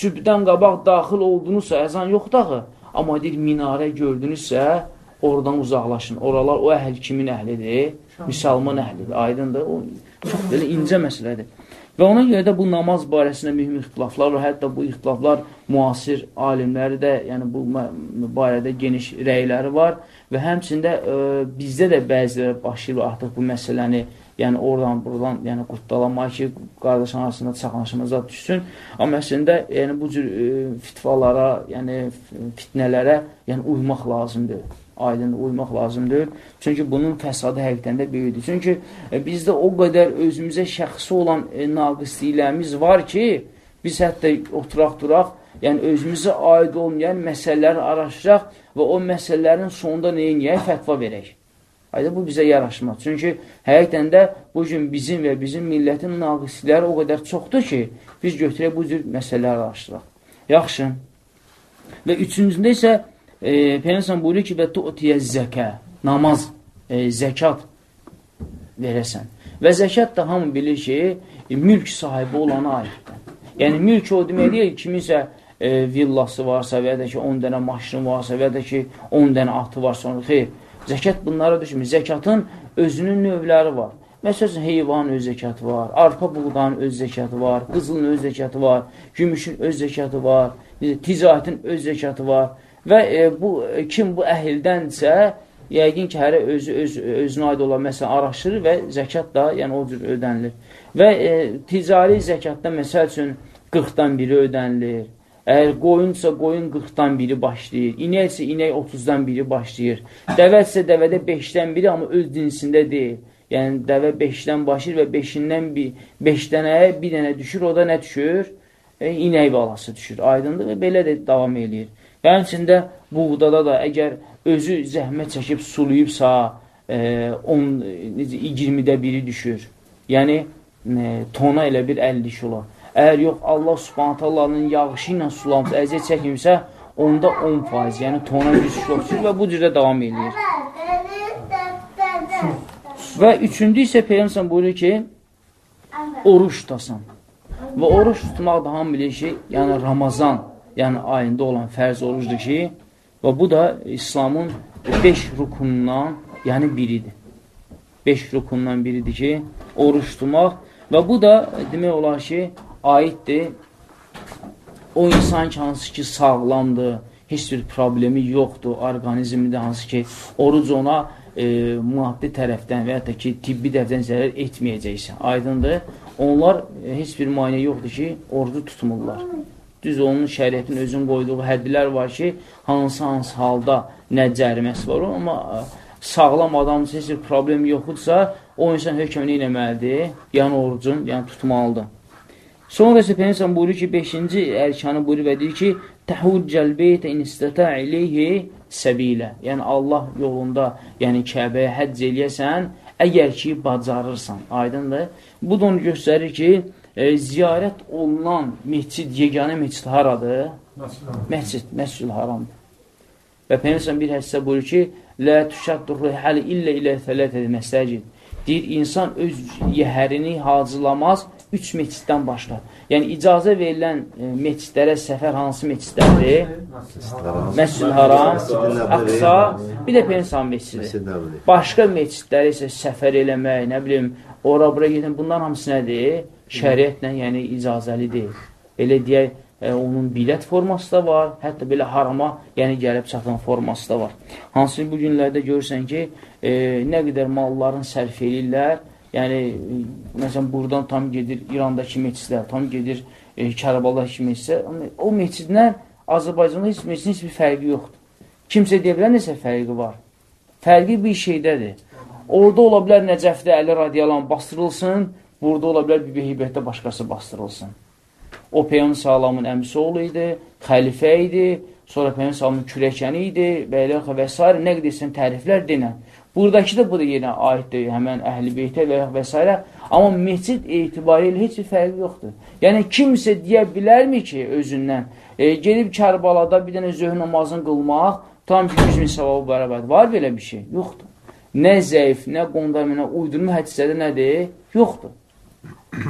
sübdən qabaq daxil oldunuzsa, əzan yoxdur axı. Amma deyir, minarə gördünüzsə, oradan uzaqlaşın. Oralar o əhl kimin əhlidir? Müsəlman əhlidir. Aydındır. O belə incə məsələdir. Və ona görə də bu namaz barəsində mühüm ixtilaflar var. Hətta bu ixtilaflar müasir alimləri də, yəni bu barədə geniş rəyləri var və həmçində ə, e, bizdə də bəziləri başlayır artıq bu məsələni yəni oradan buradan yəni qurtdalamaq ki, qardaş arasında çaxnaşmaza düşsün. Amma əslində yəni bu cür ə, e, fitvalara, yəni fitnələrə yəni uymaq lazımdır aydın uymaq lazımdır. Çünki bunun fəsadı həqiqətən də böyükdür. Çünki e, bizdə o qədər özümüzə şəxsi olan e, naqisliklərimiz var ki, biz hətta oturaq duraq, yəni özümüzə aid olmayan məsələləri araşdıraq və o məsələlərin sonunda neyə niyə fətva verək. Ayda bu bizə yaraşmaz. Çünki həqiqətən də bu gün bizim və bizim millətin naqislikləri o qədər çoxdur ki, biz götürək bu cür məsələləri araşdıraq. Yaxşı. Və üçüncündə isə e, Peyyəmsən buyuruyor ki, və tu'tiyə zəkə, namaz, e, zəkat verəsən. Və zəkat da hamı bilir ki, e, mülk sahibi olana aiddir. Yəni, mülk o demək deyil, kiminsə e, villası varsa və ya da ki, 10 dənə maşını varsa və ya da ki, 10 dənə atı varsa, xeyr, zəkat bunlara düşmür. Zəkatın özünün növləri var. Məsələn, heyvanın öz zəkatı var, arpa buğdanın öz zəkatı var, qızılın öz zəkatı var, gümüşün öz zəkatı var, ticarətin öz zəkatı var. Və e, bu e, kim bu əhildənsə, yəqin ki, hərə özü, öz, özünə aid olan məsələn araşdırır və zəkat da yəni o cür ödənilir. Və e, ticari zəkatda məsəl üçün 40-dan biri ödənilir. Əgər qoyunsa qoyun 40-dan biri başlayır. İnəksə inək 30-dan biri başlayır. Dəvətsə dəvədə 5-dən biri amma öz cinsində deyil. Yəni dəvə 5-dən başlayır və 5-dən 5 dənəyə bir dənə düşür, o da nə düşür? E, inək balası düşür. Aydındır və belə də davam eləyir. Və həmçində buğdada da əgər özü zəhmət çəkib suluyubsa, e, 10, 20-də biri düşür. Yəni, e, tona elə bir 50 kilo. Əgər yox, Allah subhanət Allah'ın yağışı ilə sulamsa, əziyyət çəkimsə, onda 10 faiz, yəni tona 100 kilo düşür və bu cürə davam edir. Və üçüncü isə Peyyəmsən buyurur ki, oruç tutasan. Və oruç tutmaq da hamı bilir ki, yəni Ramazan yəni ayında olan fərz orucdur ki, və bu da İslamın 5 rukunundan, yəni biridir. 5 rukundan biridir ki, oruç tutmaq və bu da demək olar ki, aiddir o insan ki, hansı ki, sağlamdır, heç bir problemi yoxdur, orqanizmdə hansı ki, oruc ona e, maddi tərəfdən və ya da ki, tibbi tərəfdən zərər etməyəcəksə, aydındır. Onlar e, heç bir müayinə yoxdur ki, orucu tutmurlar. Düz onun şəriyyətin özün qoyduğu həddlər var ki, hansı-hansı halda nə cəriməsi var. Amma ə, sağlam adam heç bir problem yoxdursa, o insan hökmünü eləməlidir, yəni orucun, yəni tutmalıdır. Sonra isə Peygəmbər buyurur ki, 5-ci ərkanı buyurur və deyir ki, Təhuccəl beytə inistətə ileyhi səbilə. Yəni Allah yolunda, yəni Kəbəyə həcc eləyəsən, əgər ki, bacarırsan. Aydındır. Bu da onu göstərir ki, e, ziyarət olunan məscid, yeganə məscid haradır? Məscid, məscid haramdır. Və Peygəmbər bir hədisdə buyurur ki, "Lə tuşaddu rihal illə ilə thalathə məsəcid." Deyir, insan öz yəhərini hazırlamaz üç məsciddən başlar. Yəni icazə verilən e, məscidlərə səfər hansı məscidlərdir? Məscid Haram, Aqsa, bir də Pensan məscidi. Başqa məscidlərə isə səfər eləmək, nə bilim, ora-bura gedən bunlar hamısı nədir? Şəriətlə, yəni icazəlidir. Elə deyək, e, onun bilət forması da var, hətta belə harama, yəni gəlib çatan forması da var. Hansı bu günlərdə görürsən ki, e, nə qədər malların sərf eləyirlər, yəni, e, məsələn, buradan tam gedir İrandakı meçidlər, tam gedir e, Kərbalakı meçidlər, o meçidlər Azərbaycanda heç meçidin heç bir fərqi yoxdur. Kimsə deyə bilər, nəsə fərqi var. Fərqi bir şeydədir. Orada ola bilər Nəcəfdə Əli radiyalan bastırılsın, burada ola bilər bir heybətdə başqası bastırılsın. O Peyğəmbər sallamın əmisi oğlu idi, xəlifə idi, sonra Peyğəmbər sallamın kürəkəni idi və elə və s. nə qədər təriflər denən. Buradakı da bu da yenə aiddir həmən əhl-i beytə və s. Amma meçid etibarilə heç bir fərqi yoxdur. Yəni kimsə deyə bilərmi ki, özündən e, gedib Kərbalada bir dənə zöhr namazını qılmaq tam ki 100 min savabı bərabərdir. Var belə bir şey? Yoxdur. Nə zəif, nə qondamə, nə uydurma hədisədə nədir? Yoxdur.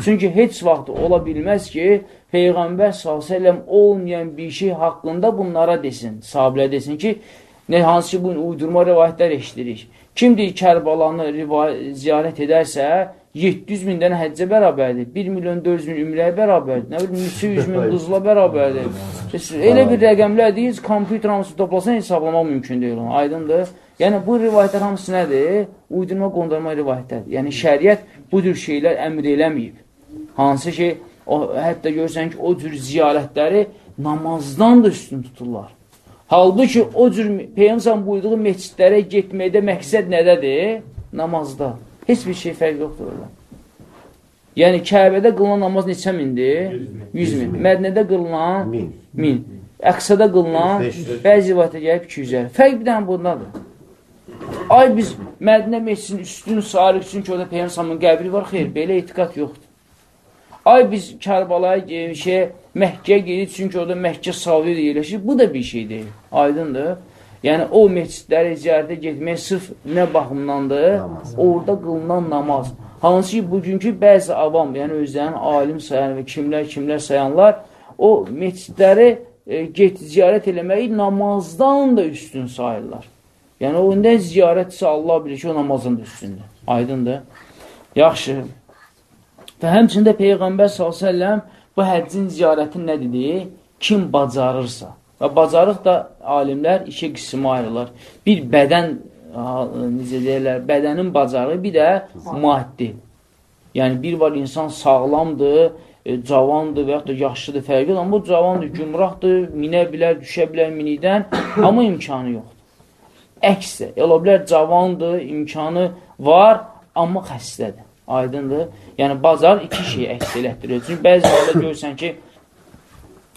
Çünki heç vaxt ola bilməz ki, Peyğəmbər s.ə.v olmayan bir şey haqqında bunlara desin, sahabilə desin ki, nə hansı ki, bu uydurma rivayətlər eşitirik. Kim deyir Kərbalanı ziyarət edərsə, 700 min dənə həccə bərabərdir. 1 milyon 400 min ümrəyə bərabərdir. Nə bilim, 200 min qızla bərabərdir. Elə bir rəqəmlər deyil, kompüter hamısı toplasan hesablamaq mümkün deyil. Aydındır. Yəni, bu rivayətlər hamısı nədir? Uydurma, qondurma rivayətlərdir. Yəni, şəriət bu tür şeylər əmr eləməyib. Hansı ki, o, hətta görsən ki, o cür ziyarətləri namazdan da üstün tuturlar. Halbuki o cür Peyyəmsən buyurduğu meçidlərə getməkdə məqsəd nədədir? Namazda. Heç bir şey fərq yoxdur orada. Yəni, Kəbədə qılınan namaz neçə mindir? 100 min. Mədnədə qılınan 1000. Əqsədə qılınan bəzi rivayətə gəlib 250. Fərq bir dənə bundadır. Ay biz Mədinə meçidinin üstün sarıq üçün ki, orada Peyyəmsəmin qəbri var, xeyr, belə etiqat yoxdur. Ay biz Kərbalaya şey, Məhkəyə gedir, çünki orada Məhkə savir yerləşir. Bu da bir şey deyil. Aydındır. Yəni, o meçidləri ziyarətə getmək sırf nə baxımdandır? Namaz. Orada qılınan namaz. Hansı ki, bugünkü bəzi avam, yəni özlərinin alim sayan və kimlər, kimlər sayanlar, o meçidləri e, get, ziyarət eləməyi namazdan da üstün sayırlar. Yəni, o nə ziyarətsə Allah bilir ki, o namazın da üstündür. Aydındır. Yaxşı. Və həmçində Peyğəmbər s.ə.v bu həccin ziyarəti nə dedi? Kim bacarırsa. Və bacarıq da alimlər iki qismə ayrılır. Bir bədən, necə deyirlər, bədənin bacarığı, bir də maddi. Yəni, bir var insan sağlamdır, e, cavandır və yaxud da yaşlıdır, fərqi amma bu cavandır, gümrahdır, minə bilər, düşə bilər minikdən, amma imkanı yoxdur. Əksdə, elə bilər cavandır, imkanı var, amma xəstədir. Aydındır. Yəni, bacar iki şeyi əks elətdirir. Çünki bəzi halda görürsən ki,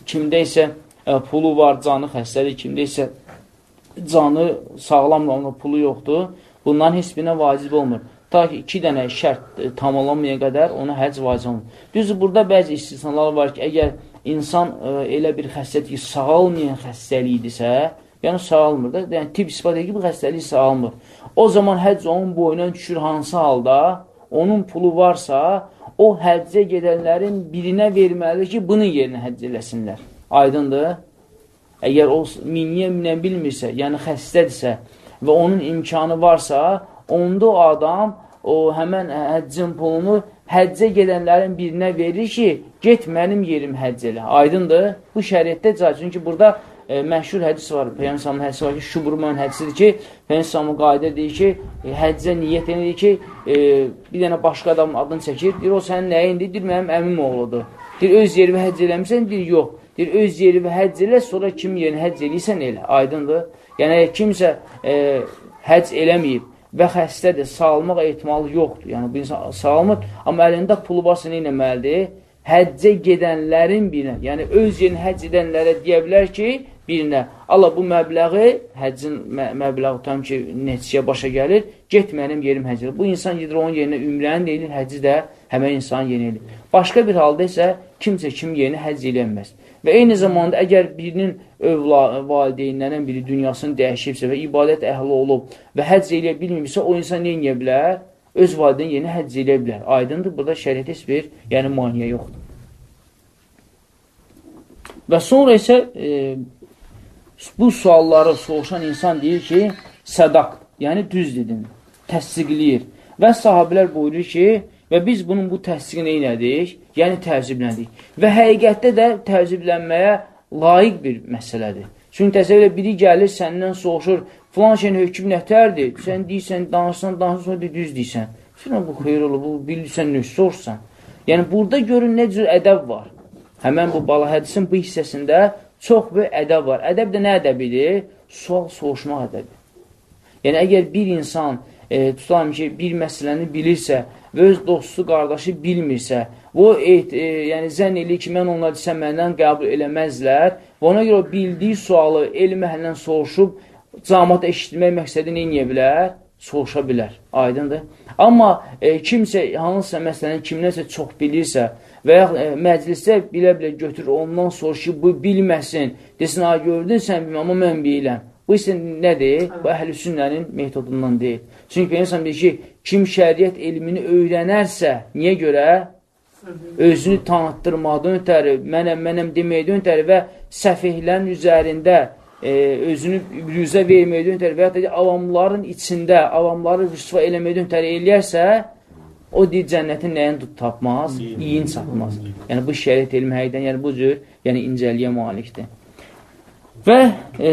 kimdə isə ə, pulu var, canı xəstədir, kimdə isə canı sağlamdır, onun pulu yoxdur. Bunların heç birinə vacib olmur. Ta ki, iki dənə şərt e, tamamlanmaya qədər ona həcc vacib olmur. Düzdür, burada bəzi istisnalar var ki, əgər insan ə, e, elə bir xəstəlik ki, sağalmayan xəstəlikdirsə, yəni sağalmır da, yəni tib ispat edir ki, bu xəstəlik sağalmır. O zaman həcc onun boyuna düşür hansı halda? Onun pulu varsa, o həccə gedənlərin birinə verməlidir ki, bunun yerinə həcc eləsinlər. Aydındır? Əgər o minniyə minə bilmirsə, yəni xəstədirsə və onun imkanı varsa, onda o adam o həmən həccin pulunu həccə gedənlərin birinə verir ki, get mənim yerim həcc elə. Aydındır? Bu şəriətdə caiz. Çünki burada e, məşhur hədis var. Peyyəmsamın hədisi var ki, şuburman hədisidir ki, Peyyəmsamın qayda deyir ki, e, həccə niyyət edir ki, e, bir dənə başqa adamın adını çəkir. Deyir, o sənin nəyindir? Deyir, mənim əmim oğludur. Deyir, öz yerimi həcc eləmirsən? Deyir, yox. Deyir, öz yeri və həcc elə, sonra kim yerini həcc eləyirsən elə. Aydındır. Yəni, kimsə e, həcc eləməyib və xəstədir, sağalmaq ehtimalı yoxdur. Yəni, bu insan sağalmır, amma əlində pulu varsa nə eləməlidir? Həccə gedənlərin birinə, yəni öz yerini həcc edənlərə deyə bilər ki, birinə, Allah bu məbləği, həccin mə məbləği tam ki, neçəyə başa gəlir, get mənim yerim həcc Bu insan gedir onun yerinə ümrəni deyilir, həcci də həmən insan yeni edir. Başqa bir halda isə kimsə kim yeni həcc eləyənməz. Və eyni zamanda əgər birinin övla, valideynlərin biri dünyasını dəyişibsə və ibadət əhli olub və həcc eləyə bilmirsə, o insan nə edə bilər? Öz valideyn yeni həcc eləyə bilər. Aydındır, burada şəriət heç bir yəni, maniyə yoxdur. Və sonra isə e, bu sualları soruşan insan deyir ki, sədaq, yəni düz dedim, təsdiqləyir. Və sahabilər buyurur ki, Və biz bunun bu təsdiqini elədik, yəni təəccübləndik. Və həqiqətdə də təəccüblənməyə layiq bir məsələdir. Çünki təsəvvür biri gəlir səndən soruşur, filan şeyin hökm nətərdir? Sən deyirsən, danışsan, danışsan, sonra düz deyirsən. Filan bu xeyr olur, bu bilirsən, nöş sorsan. Yəni, burada görün nə cür ədəb var. Həmən bu bala hədisin bu hissəsində çox bir ədəb var. Ədəb də nə ədəbidir? Sual soruşmaq ədəbi. Yəni, əgər bir insan e, tutalım ki, bir məsələni bilirsə və öz dostu, qardaşı bilmirsə, o e, e, yəni zənn eləyir ki, mən onlar desə məndən qəbul eləməzlər və ona görə bildiyi sualı elm əhlindən soruşub, camat eşitmək məqsədi neyə bilər? Soruşa bilər. Aydındır. Amma e, kimsə hansısa məsələni kimdənsə çox bilirsə və ya e, məclisdə bilə-bilə götürür, ondan soruş ki, bu bilməsin, desin, ha, gördün sən bilməm, amma mən biləm. Bu isə nədir? Bu əhl-i sünnənin metodundan deyil. Çünki Peyyəmsən bilir ki, kim şəriət elmini öyrənərsə, niyə görə? Özünü tanıtdırmadan ötəri, mənəm, mənəm deməkdən ötəri və səfihlərin üzərində e, özünü rüzə verməkdən ötəri və ya avamların içində, avamları rüsva eləməkdən ötəri eləyərsə, o deyir cənnətin nəyin tut tapmaz? İyin çatmaz. Yəni bu şəriət elmi həqiqdən, yəni bu cür, yəni incəliyə malikdir. Və e,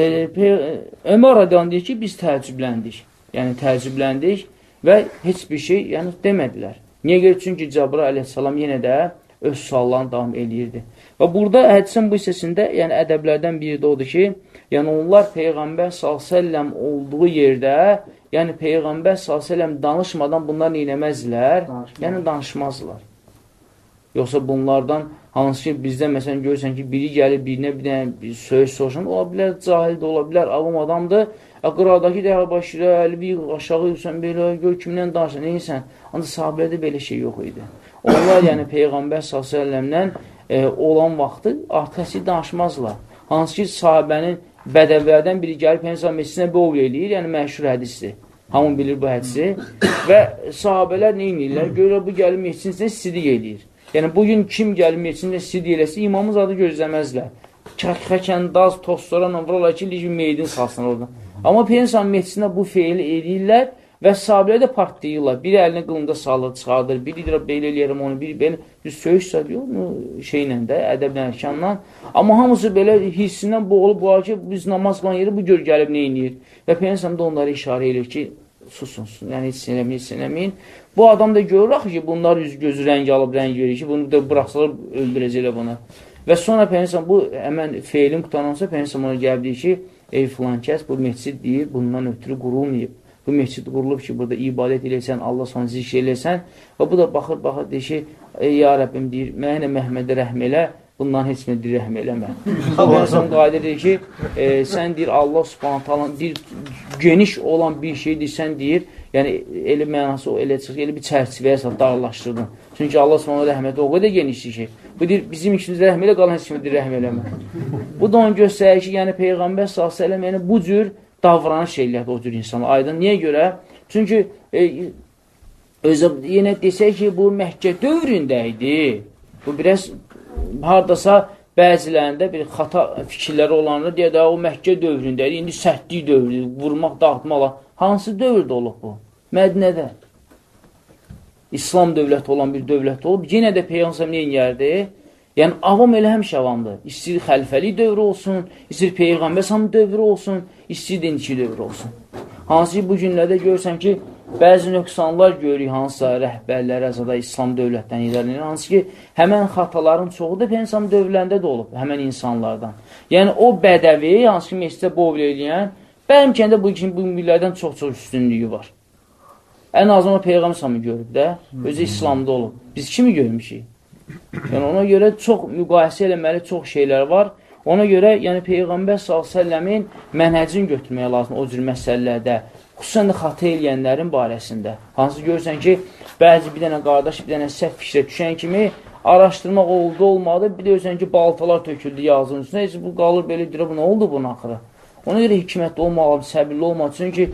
Ömər radiyan deyir ki, biz təəccübləndik yəni təəccübləndik və heç bir şey yəni, demədilər. Niyə görə? Çünki Cəbrə aleyhissalam yenə də öz suallarını davam eləyirdi. Və burada hədisin bu hissəsində yəni ədəblərdən biri də odur ki, yəni onlar Peyğəmbər s.ə.v olduğu yerdə, yəni Peyğəmbər s.ə.v danışmadan bunlar neynəməzlər? Yəni danışmazlar. Yoxsa bunlardan hansı ki, bizdə məsələn görürsən ki, biri gəlir birinə bir dənə bir söz soruşan, ola bilər, cahil də ola bilər, avam adamdır, Qıradakı dəyə başlayır, əlbi aşağı yürsən, belə, gör kimdən danışır, neysən? Ancaq sahabədə belə şey yox idi. Onlar, yəni Peyğəmbər s.ə.v-dən e, olan vaxtı artıq danışmazlar. Hansı ki, sahabənin bədəvlərdən biri gəlib Peyğəmbər meclisinə bovl eləyir, yəni məşhur hədisdir. Hamın bilir bu hədisi. Və sahabələr nə edirlər? Görür, bu gəlib meclisinə sidik eləyir. Yəni, bugün kim gəlib meclisinə sidik eləsə, imamın zadı gözləməzlər. Xəkəndaz, tostlara, vuralar ki, meydin salsın oradan. Amma Peyğəmbər mehçisində bu feili eləyirlər və sahabələr də partlayırlar. Biri əlini qılında salır, çıxardır, biri deyir, belə eləyərəm onu, biri belə düz söyüş salıyor, şeylə də, ədəblə, ərkanla. Amma hamısı belə hissindən boğulub, bu ki, biz namaz qılan yeri bu gör gəlib nə eləyir. Və Peyğəmbər də onları işarə edir ki, susun, yəni heç eləməyin, heç eləməyin. Bu adam da görür axı ki, bunlar üz gözü rəng alıb, rəng verir ki, bunu da buraxsalar öldürəcəklər bunu. Və sonra Peyğəmbər bu həmən feilin qutanansa Peyğəmbər ona gəlib deyir ki, ey filan kəs bu məscid deyir, bundan ötürü qurulmayıb. Bu məscid qurulub ki, burada ibadət eləsən, Allah sana zikr eləsən və bu da baxır, baxır, deyir ki, ey ya Rəbbim deyir, mənə Məhmədə rəhm elə, bundan heç nə deyir, rəhm eləmə. Peyğəmbər qayda deyir ki, e, sən deyir Allah Subhanahu deyir geniş olan bir şeydir, sən deyir, yəni elə mənası o elə çıxır, elə bir çərçivəyə darlaşdırdın. Çünki Allah Subhanahu rəhməti o qədər genişdir ki, Bu deyir, bizim ikimizdə rəhm elə, qalan heç kimi deyir, rəhm eləmə. Bu da onu göstərir ki, yəni Peyğəmbər s.ə.v yəni bu cür davranış eləyədir o cür insanlar. Aydın, niyə görə? Çünki e, özə, yenə desək ki, bu Məhkə dövründə idi. Bu biraz haradasa bəzilərində bir xata fikirləri olanlar deyə də o Məkkə dövründə idi. İndi səhətlik dövrüdür, vurmaq, dağıtmaq. Hansı dövrdə olub bu? Mədnədə. İslam dövləti olan bir dövlət olub, yenə də Peyğəmbər nə edirdi? Yəni, avam elə həmişə avamdır. İstir xəlfəli dövrü olsun, istir Peyğəmbər samı dövrü olsun, istir dinçi dövrü olsun. Hansı ki, bu günlərdə görürsən ki, bəzi nöqsanlar görürük hansısa rəhbərlər, əzada İslam dövlətdən idarələr, hansı ki, həmən xataların çoxu da Peygəmbər dövrlərində də olub, həmən insanlardan. Yəni, o bədəvi, hansı ki, mescidə bovl eləyən, bəlkə də bu, bu millərdən çox-çox üstünlüyü var. Ən azından Peyğəmbər sami görüb də, özü İslamda olub. Biz kimi görmüşük? Yəni, ona görə çox müqayisə eləməli çox şeylər var. Ona görə, yəni Peyğəmbər s.ə.v-in mənhəcini götürməyə lazım o cür məsələlərdə, xüsusən də xatı eləyənlərin barəsində. Hansı görürsən ki, bəzi bir dənə qardaş, bir dənə səhv fikrə düşən kimi araşdırmaq oldu, olmadı, bir də görürsən ki, baltalar töküldü yazının üstünə, heç bu qalır belə deyir, bu nə oldu bunun axırı? Ona görə hikmətli olmalı, səbirli olmalı, çünki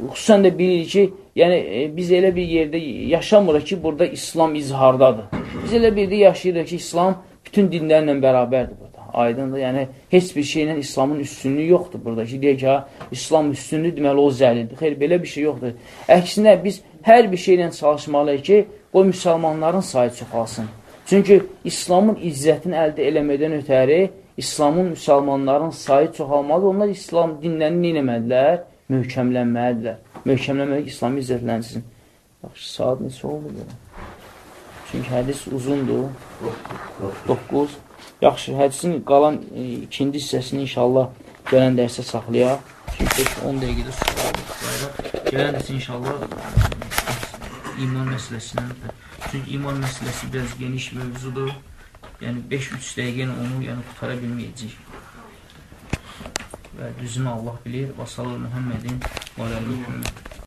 xüsusən də bilirik ki, yəni e, biz elə bir yerdə yaşamırıq ki, burada İslam izhardadır. Biz elə bir yerdə yaşayırıq ki, İslam bütün dinlərlə bərabərdir burada. Aydındır. Yəni heç bir şeylə İslamın üstünlüyü yoxdur burada ki, deyək ki, ha, İslam üstünlüyü deməli o zəlildir. Xeyr, belə bir şey yoxdur. Əksinə biz hər bir şeylə çalışmalıyıq ki, o müsəlmanların sayı çoxalsın. Çünki İslamın izzətini əldə eləmədən ötəri İslamın müsəlmanların sayı çoxalmalıdır. Onlar İslam dinlərini nə etmədilər? Möhkəmlənməlidirlər. Möhkəmlənməli ki, İslam izzətlənsin. Yaxşı, saat neçə oldu belə? Çünki hədis uzundur. 9. Yaxşı, hədisin qalan e, ikinci hissəsini inşallah gələn dərsə saxlayaq. Çünki 10 dəqiqədə sualıq. Gələn dərsə inşallah e, iman məsələsindən. Çünki iman məsələsi biraz geniş mövzudur. Yəni 5-3 dəqiqə onu yəni, qutara bilməyəcəyik. Və düzünü Allah bilir. Və sallallahu Muhammedin və aləli Muhammed.